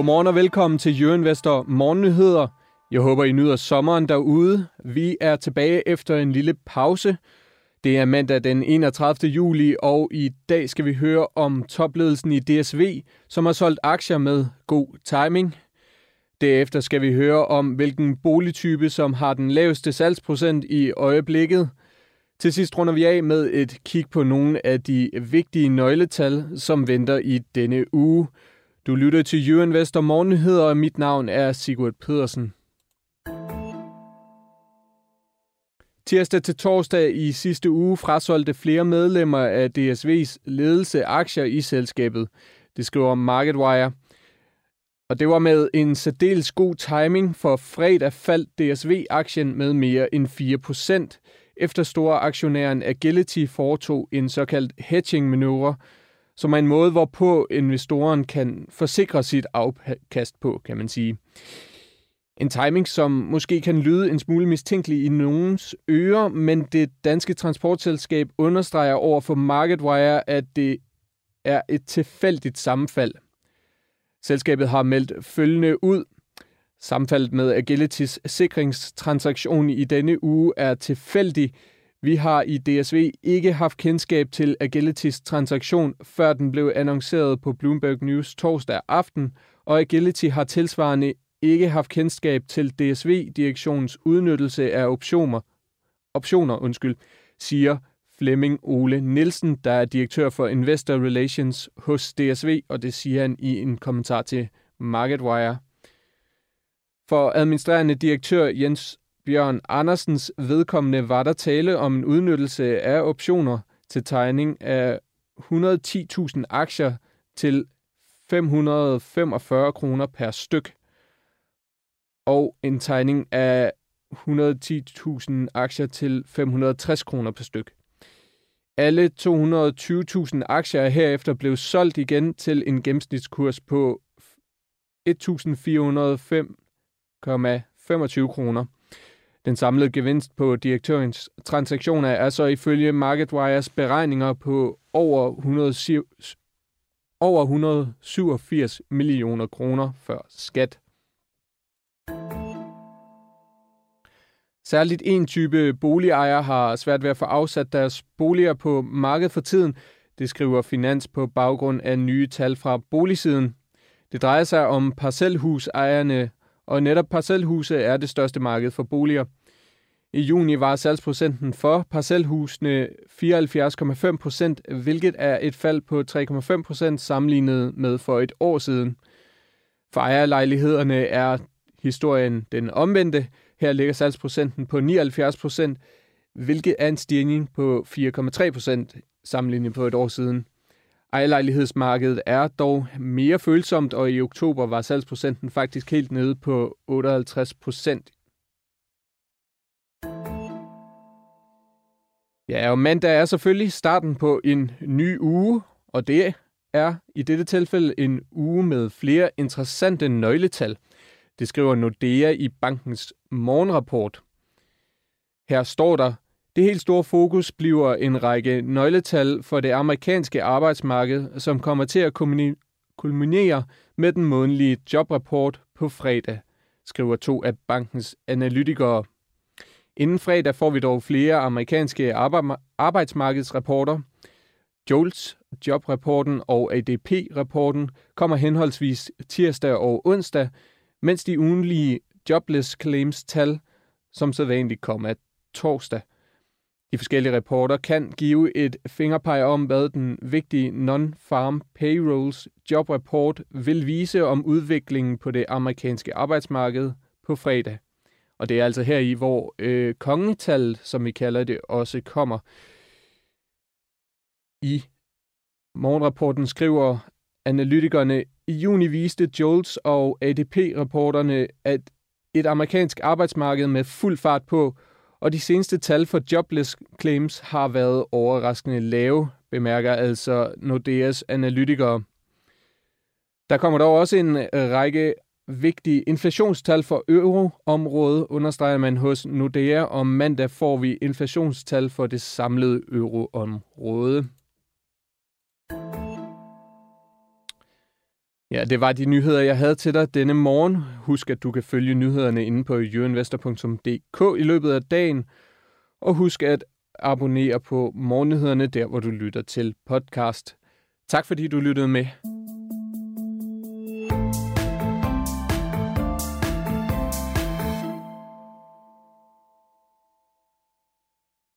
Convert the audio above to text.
Godmorgen og velkommen til Jørgen Vester Morgennyheder. Jeg håber, I nyder sommeren derude. Vi er tilbage efter en lille pause. Det er mandag den 31. juli, og i dag skal vi høre om topledelsen i DSV, som har solgt aktier med god timing. Derefter skal vi høre om, hvilken boligtype, som har den laveste salgsprocent i øjeblikket. Til sidst runder vi af med et kig på nogle af de vigtige nøgletal, som venter i denne uge. Du lytter til Jørgen Vester Morgennyheder, og mit navn er Sigurd Pedersen. Tirsdag til torsdag i sidste uge frasolgte flere medlemmer af DSV's ledelse aktier i selskabet. Det skriver MarketWire. Og det var med en særdeles god timing, for fredag faldt DSV-aktien med mere end 4%, efter store aktionæren Agility foretog en såkaldt hedging-manøvre, som er en måde, hvorpå investoren kan forsikre sit afkast på, kan man sige. En timing, som måske kan lyde en smule mistænkelig i nogens ører, men det danske transportselskab understreger over for MarketWire, at det er et tilfældigt sammenfald. Selskabet har meldt følgende ud. Sammenfaldet med Agilitys sikringstransaktion i denne uge er tilfældig. Vi har i DSV ikke haft kendskab til Agilitys transaktion, før den blev annonceret på Bloomberg News torsdag aften, og Agility har tilsvarende ikke haft kendskab til DSV-direktionens udnyttelse af optioner, optioner undskyld, siger Flemming Ole Nielsen, der er direktør for Investor Relations hos DSV, og det siger han i en kommentar til MarketWire. For administrerende direktør Jens Bjørn Andersens vedkommende var der tale om en udnyttelse af optioner til tegning af 110.000 aktier til 545 kroner per styk og en tegning af 110.000 aktier til 560 kroner per styk. Alle 220.000 aktier er herefter blev solgt igen til en gennemsnitskurs på 1.405,25 kroner. Den samlede gevinst på direktørens transaktioner er så ifølge MarketWires beregninger på over, 107, over 187 millioner kroner før skat. Særligt en type boligejere har svært ved at få afsat deres boliger på markedet for tiden. Det skriver Finans på baggrund af nye tal fra boligsiden. Det drejer sig om parcelhusejerne, og netop parcelhuse er det største marked for boliger. I juni var salgsprocenten for parcelhusene 74,5 procent, hvilket er et fald på 3,5 procent sammenlignet med for et år siden. For ejerlejlighederne er historien den omvendte. Her ligger salgsprocenten på 79 procent, hvilket er en stigning på 4,3 procent sammenlignet på et år siden. Ejerlejlighedsmarkedet er dog mere følsomt, og i oktober var salgsprocenten faktisk helt nede på 58 procent. Ja, og mandag er selvfølgelig starten på en ny uge, og det er i dette tilfælde en uge med flere interessante nøgletal – det skriver Nordea i bankens morgenrapport. Her står der, det helt store fokus bliver en række nøgletal for det amerikanske arbejdsmarked, som kommer til at kulminere med den månedlige jobrapport på fredag, skriver to af bankens analytikere. Inden fredag får vi dog flere amerikanske arbejdsmarkedsrapporter. Jolts jobrapporten og ADP-rapporten kommer henholdsvis tirsdag og onsdag, mens de ugenlige jobless claims tal som sædvanligt kommer torsdag. De forskellige rapporter kan give et fingerpeg om, hvad den vigtige non-farm payrolls jobrapport vil vise om udviklingen på det amerikanske arbejdsmarked på fredag. Og det er altså her i, hvor øh, kongetal, som vi kalder det, også kommer. I morgenrapporten skriver analytikerne i juni viste Jolts og ADP-rapporterne, at et amerikansk arbejdsmarked med fuld fart på, og de seneste tal for jobless claims har været overraskende lave, bemærker altså Nordeas analytikere. Der kommer dog også en række vigtige inflationstal for euroområdet, understreger man hos Nordea, og mandag får vi inflationstal for det samlede euroområde. Ja, det var de nyheder, jeg havde til dig denne morgen. Husk, at du kan følge nyhederne inde på youinvestor.dk i løbet af dagen. Og husk at abonnere på morgennyhederne der, hvor du lytter til podcast. Tak fordi du lyttede med.